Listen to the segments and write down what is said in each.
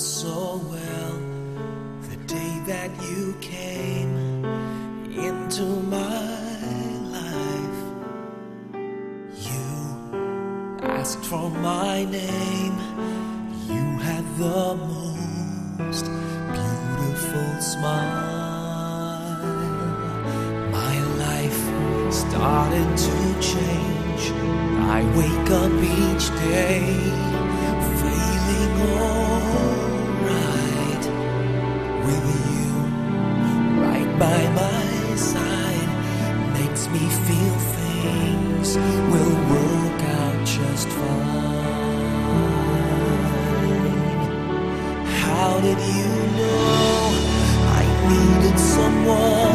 so well the day that you came into my life. You asked for my name, you had the most beautiful smile. My life started to change. I wake up each day me feel things will work out just fine. How did you know I needed someone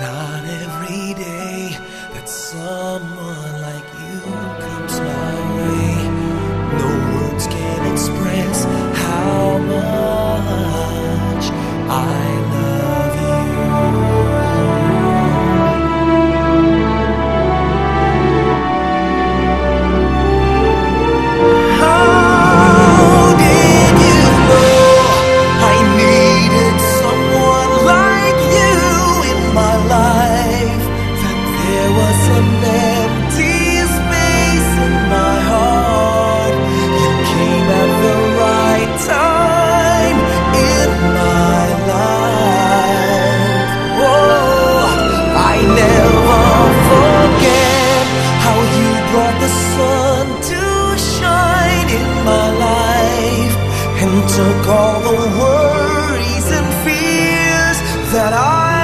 not every day that someone like you comes my took all the worries and fears that I